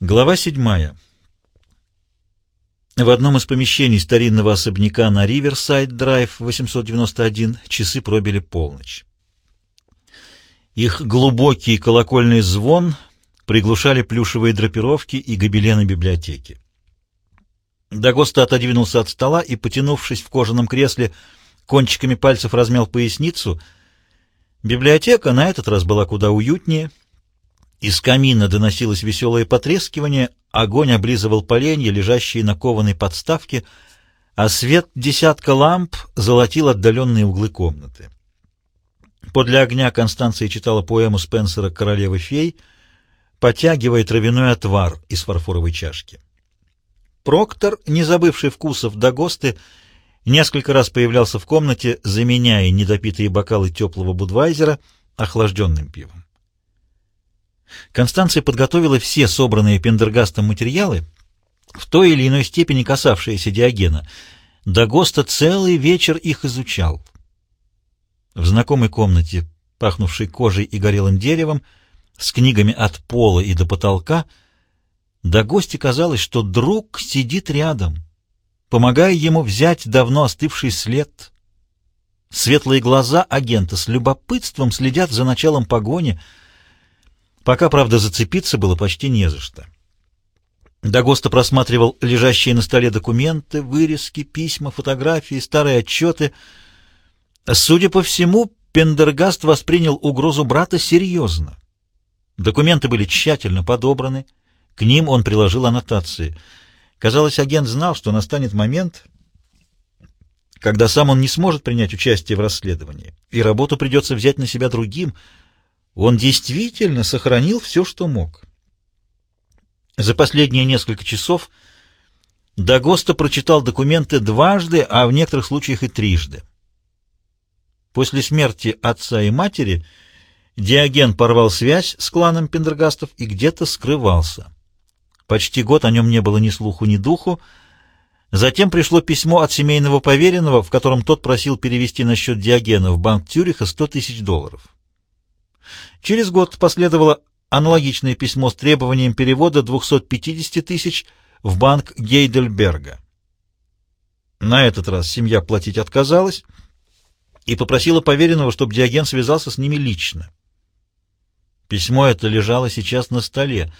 Глава седьмая. В одном из помещений старинного особняка на Риверсайд-драйв 891 часы пробили полночь. Их глубокий колокольный звон приглушали плюшевые драпировки и гобелены библиотеки. Дагоста отодвинулся от стола и, потянувшись в кожаном кресле, кончиками пальцев размял поясницу. Библиотека на этот раз была куда уютнее — из камина доносилось веселое потрескивание, огонь облизывал поленья, лежащие на кованой подставке, а свет десятка ламп золотил отдаленные углы комнаты. Подле огня Констанция читала поэму Спенсера «Королевы фей», потягивая травяной отвар из фарфоровой чашки. Проктор, не забывший вкусов до госты, несколько раз появлялся в комнате, заменяя недопитые бокалы теплого будвайзера охлажденным пивом. Констанция подготовила все собранные Пендергастом материалы, в той или иной степени касавшиеся Диогена. Дагоста целый вечер их изучал. В знакомой комнате, пахнувшей кожей и горелым деревом, с книгами от пола и до потолка, Дагосте казалось, что друг сидит рядом, помогая ему взять давно остывший след. Светлые глаза агента с любопытством следят за началом погони — Пока, правда, зацепиться было почти не за что. Дагоста просматривал лежащие на столе документы, вырезки, письма, фотографии, старые отчеты. Судя по всему, Пендергаст воспринял угрозу брата серьезно. Документы были тщательно подобраны, к ним он приложил аннотации. Казалось, агент знал, что настанет момент, когда сам он не сможет принять участие в расследовании, и работу придется взять на себя другим — он действительно сохранил все, что мог. За последние несколько часов Дагоста прочитал документы дважды, а в некоторых случаях и трижды. После смерти отца и матери Диоген порвал связь с кланом Пендергастов и где-то скрывался. Почти год о нем не было ни слуху, ни духу. Затем пришло письмо от семейного поверенного, в котором тот просил перевести на счет Диогена в банк Тюриха 100 тысяч долларов. Через год последовало аналогичное письмо с требованием перевода 250 тысяч в банк Гейдельберга. На этот раз семья платить отказалась и попросила поверенного, чтобы Диоген связался с ними лично. Письмо это лежало сейчас на столе.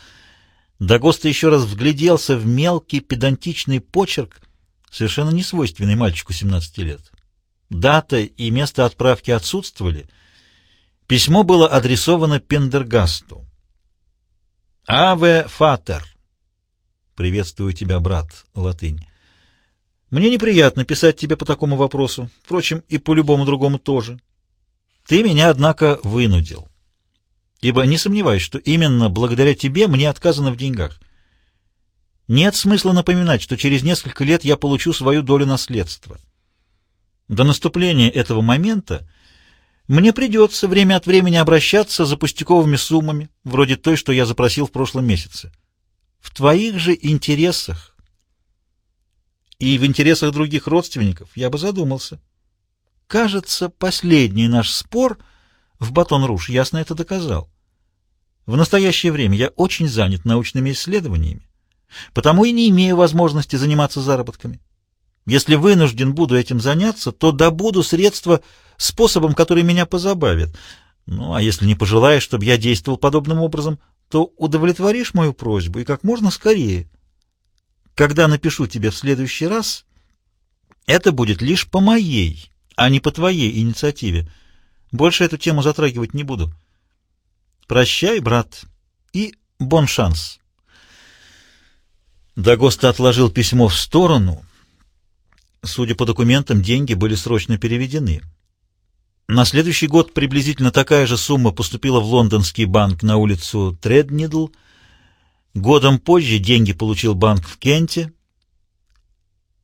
Дагоста еще раз вгляделся в мелкий педантичный почерк, совершенно несвойственный мальчику 17 лет. Дата и место отправки отсутствовали — Письмо было адресовано Пендергасту. «Аве фатер». «Приветствую тебя, брат», латынь. «Мне неприятно писать тебе по такому вопросу, впрочем, и по любому другому тоже. Ты меня, однако, вынудил. Ибо не сомневаюсь, что именно благодаря тебе мне отказано в деньгах. Нет смысла напоминать, что через несколько лет я получу свою долю наследства. До наступления этого момента мне придется время от времени обращаться за пустяковыми суммами, вроде той, что я запросил в прошлом месяце. В твоих же интересах и в интересах других родственников я бы задумался. Кажется, последний наш спор в Батон-Руж ясно это доказал. В настоящее время я очень занят научными исследованиями, потому и не имею возможности заниматься заработками. Если вынужден буду этим заняться, то добуду средства способом, который меня позабавит. Ну, а если не пожелаешь, чтобы я действовал подобным образом, то удовлетворишь мою просьбу и как можно скорее. Когда напишу тебе в следующий раз, это будет лишь по моей, а не по твоей инициативе. Больше эту тему затрагивать не буду. Прощай, брат, и бон шанс. Дагоста отложил письмо в сторону. Судя по документам, деньги были срочно переведены. На следующий год приблизительно такая же сумма поступила в лондонский банк на улицу Треднидл. Годом позже деньги получил банк в Кенте.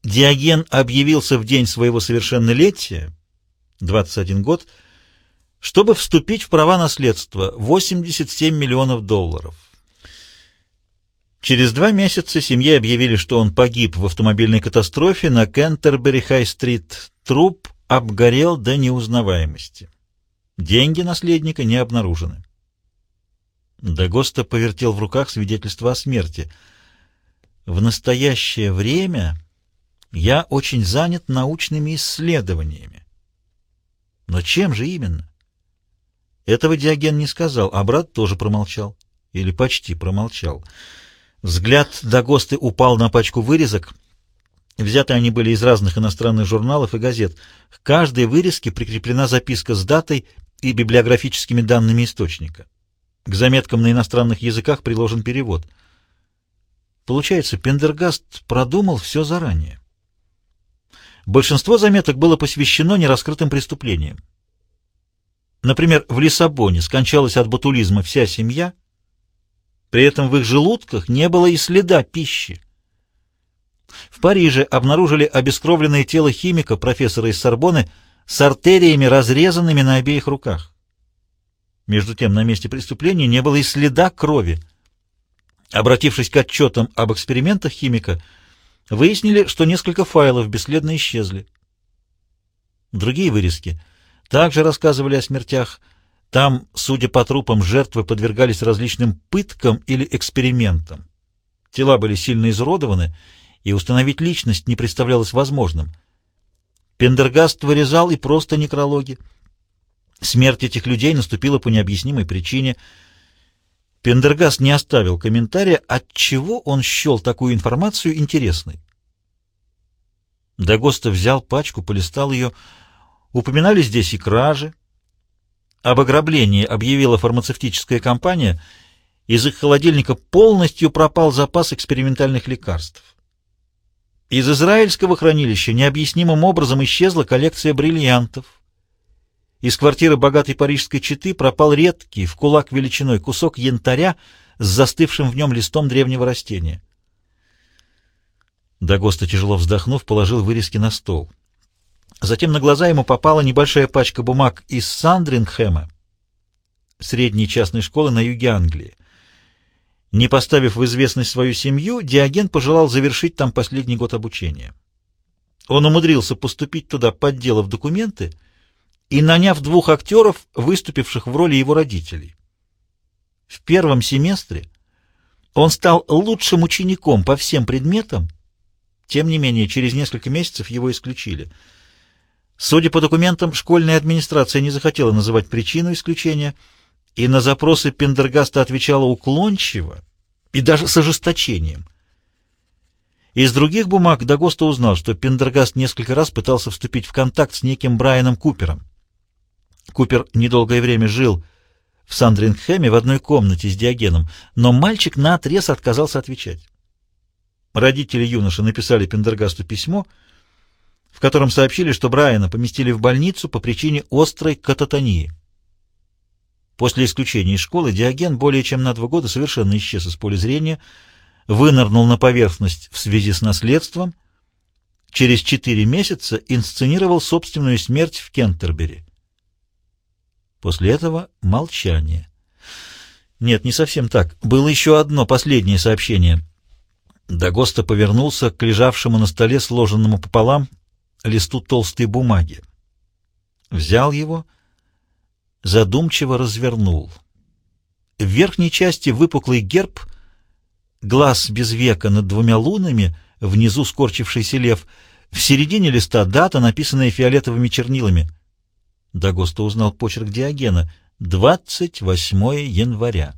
Диоген объявился в день своего совершеннолетия, 21 год, чтобы вступить в права наследства 87 миллионов долларов. Через два месяца семье объявили, что он погиб в автомобильной катастрофе на Кентербери-Хай-стрит. Труп обгорел до неузнаваемости. Деньги наследника не обнаружены. Дагоста повертел в руках свидетельство о смерти. В настоящее время я очень занят научными исследованиями. Но чем же именно? Этого Диоген не сказал, а брат тоже промолчал. Или почти промолчал. Взгляд Дагосты упал на пачку вырезок. Взяты они были из разных иностранных журналов и газет. К каждой вырезке прикреплена записка с датой и библиографическими данными источника. К заметкам на иностранных языках приложен перевод. Получается, Пендергаст продумал все заранее. Большинство заметок было посвящено нераскрытым преступлениям. Например, в Лиссабоне скончалась от ботулизма вся семья, при этом в их желудках не было и следа пищи. В Париже обнаружили обескровленное тело химика, профессора из Сорбоны, с артериями, разрезанными на обеих руках. Между тем, на месте преступления не было и следа крови. Обратившись к отчетам об экспериментах химика, выяснили, что несколько файлов бесследно исчезли. Другие вырезки также рассказывали о смертях. Там, судя по трупам, жертвы подвергались различным пыткам или экспериментам. Тела были сильно изуродованы, и установить личность не представлялось возможным. Пендергаст вырезал и просто некрологи. Смерть этих людей наступила по необъяснимой причине. Пендергаст не оставил комментария, отчего он счел такую информацию интересной. Дагоста взял пачку, полистал ее. Упоминали здесь и кражи. Об ограблении объявила фармацевтическая компания. Из их холодильника полностью пропал запас экспериментальных лекарств. Из израильского хранилища необъяснимым образом исчезла коллекция бриллиантов. Из квартиры богатой парижской четы пропал редкий, в кулак величиной, кусок янтаря с застывшим в нем листом древнего растения. Дагоста, тяжело вздохнув, положил вырезки на стол. Затем на глаза ему попала небольшая пачка бумаг из Сандрингхэма, средней частной школы на юге Англии. Не поставив в известность свою семью, Диоген пожелал завершить там последний год обучения. Он умудрился поступить туда, подделав документы, и наняв двух актеров, выступивших в роли его родителей. В первом семестре он стал лучшим учеником по всем предметам, тем не менее, через несколько месяцев его исключили. Судя по документам, школьная администрация не захотела называть причину исключения, и на запросы Пендергаста отвечала уклончиво и даже с ожесточением. Из других бумаг Дагоста узнал, что Пендергаст несколько раз пытался вступить в контакт с неким Брайаном Купером. Купер недолгое время жил в Сандрингхэме в одной комнате с Диогеном, но мальчик наотрез отказался отвечать. Родители юноши написали Пендергасту письмо, в котором сообщили, что Брайана поместили в больницу по причине острой кататонии. После исключения из школы Диоген более чем на два года совершенно исчез из поля зрения, вынырнул на поверхность в связи с наследством, через четыре месяца инсценировал собственную смерть в Кентербери. После этого молчание. Нет, не совсем так. Было еще одно последнее сообщение — Дагоста повернулся к лежавшему на столе, сложенному пополам, листу толстой бумаги. Взял его, задумчиво развернул. В верхней части выпуклый герб, глаз без века над двумя лунами, внизу скорчившийся лев, в середине листа дата, написанная фиолетовыми чернилами. Дагоста узнал почерк Диогена — 28 января.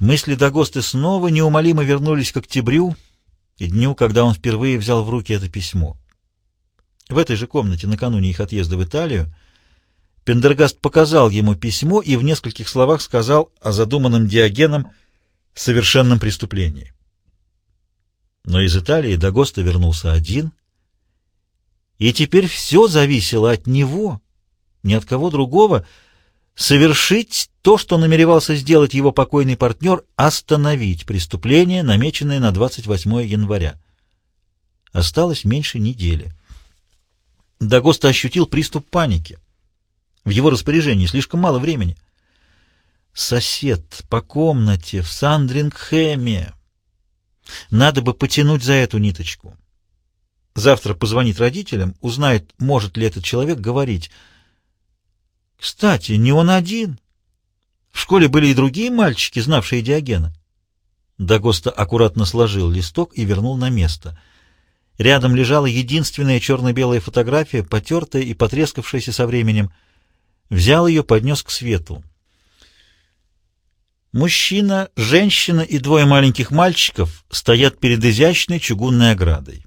Мысли Дагосты снова неумолимо вернулись к октябрю дню, когда он впервые взял в руки это письмо. В этой же комнате, накануне их отъезда в Италию, Пендергаст показал ему письмо и в нескольких словах сказал о задуманном Диогеном совершенном преступлении. Но из Италии Дагоста вернулся один, и теперь все зависело от него, ни от кого другого, совершить то, что намеревался сделать его покойный партнер, остановить преступление, намеченное на 28 января. Осталось меньше недели. Дагоста ощутил приступ паники. В его распоряжении слишком мало времени. Сосед по комнате в Сандрингхэме. Надо бы потянуть за эту ниточку. Завтра позвонит родителям, узнает, может ли этот человек говорить — кстати, не он один. В школе были и другие мальчики, знавшие Диогена. Дагоста аккуратно сложил листок и вернул на место. Рядом лежала единственная черно-белая фотография, потертая и потрескавшаяся со временем. Взял ее, поднес к свету. Мужчина, женщина и двое маленьких мальчиков стоят перед изящной чугунной оградой.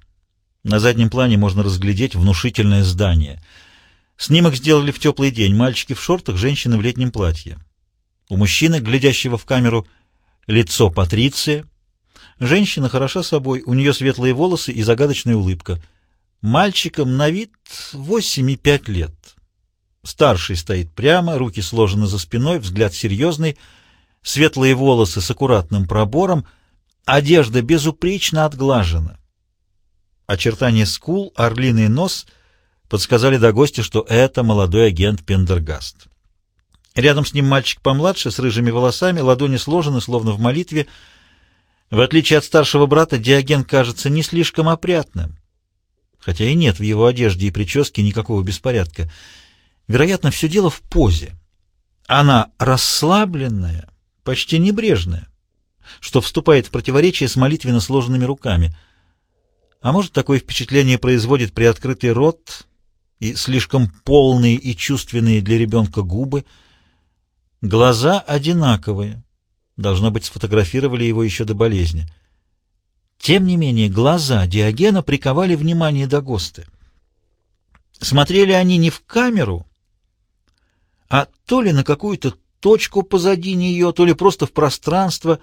На заднем плане можно разглядеть внушительное здание. Снимок сделали в теплый день. Мальчики в шортах, женщины в летнем платье. У мужчины, глядящего в камеру, лицо Патриция. Женщина хороша собой, у нее светлые волосы и загадочная улыбка. Мальчикам на вид восемь и пять лет. Старший стоит прямо, руки сложены за спиной, взгляд серьезный, светлые волосы с аккуратным пробором, одежда безупречно отглажена. Очертания скул, орлиный нос подсказали до гостя, что это молодой агент Пендергаст. Рядом с ним мальчик помладше, с рыжими волосами, ладони сложены, словно в молитве. В отличие от старшего брата, Диоген кажется не слишком опрятным, хотя и нет в его одежде и прическе никакого беспорядка. Вероятно, все дело в позе. Она расслабленная, почти небрежная, что вступает в противоречие с молитвенно сложенными руками. А может, такое впечатление производит приоткрытый рот и слишком полные и чувственные для ребенка губы — Глаза одинаковые. Должно быть, сфотографировали его еще до болезни. Тем не менее, глаза Диогена приковали внимание Дагосты. Смотрели они не в камеру, а то ли на какую-то точку позади нее, то ли просто в пространство.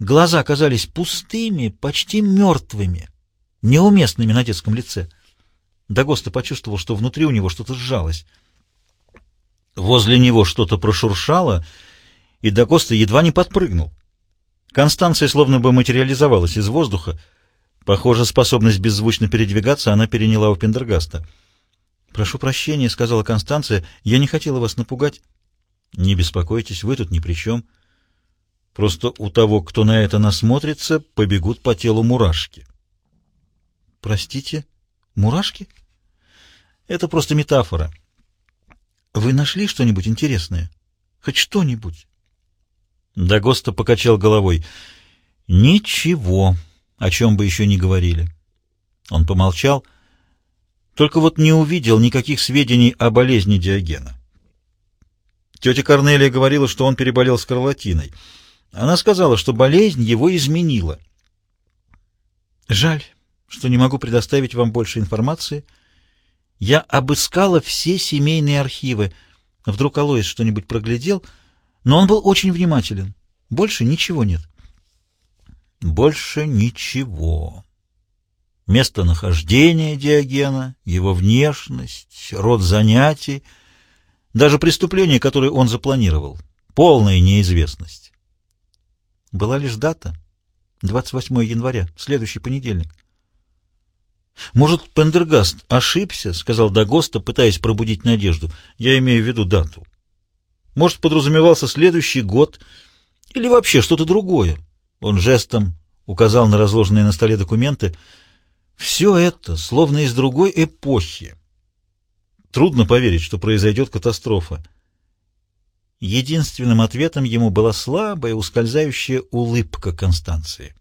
Глаза казались пустыми, почти мертвыми, неуместными на детском лице. Дагоста почувствовал, что внутри у него что-то сжалось. Возле него что-то прошуршало, и Дакоста едва не подпрыгнул. Констанция словно бы материализовалась из воздуха. Похоже, способность беззвучно передвигаться она переняла у Пендергаста. «Прошу прощения», — сказала Констанция, — «я не хотела вас напугать». «Не беспокойтесь, вы тут ни при чем. Просто у того, кто на это насмотрится, побегут по телу мурашки». «Простите, мурашки?» «Это просто метафора». Вы нашли что-нибудь интересное? Хоть что-нибудь? Дагоста покачал головой. Ничего, о чем бы еще не говорили. Он помолчал, только вот не увидел никаких сведений о болезни Диогена. Тетя Корнелия говорила, что он переболел скарлатиной. Она сказала, что болезнь его изменила. Жаль, что не могу предоставить вам больше информации — я обыскала все семейные архивы. Вдруг Алоис что-нибудь проглядел, но он был очень внимателен. Больше ничего нет. Больше ничего. Местонахождение Диогена, его внешность, род занятий, даже преступление, которое он запланировал. Полная неизвестность. Была лишь дата. 28 января, следующий понедельник. «Может, Пендергаст ошибся?» — сказал Дагоста, пытаясь пробудить надежду. «Я имею в виду дату. Может, подразумевался следующий год или вообще что-то другое?» Он жестом указал на разложенные на столе документы. «Все это словно из другой эпохи. Трудно поверить, что произойдет катастрофа». Единственным ответом ему была слабая, ускользающая улыбка Констанции.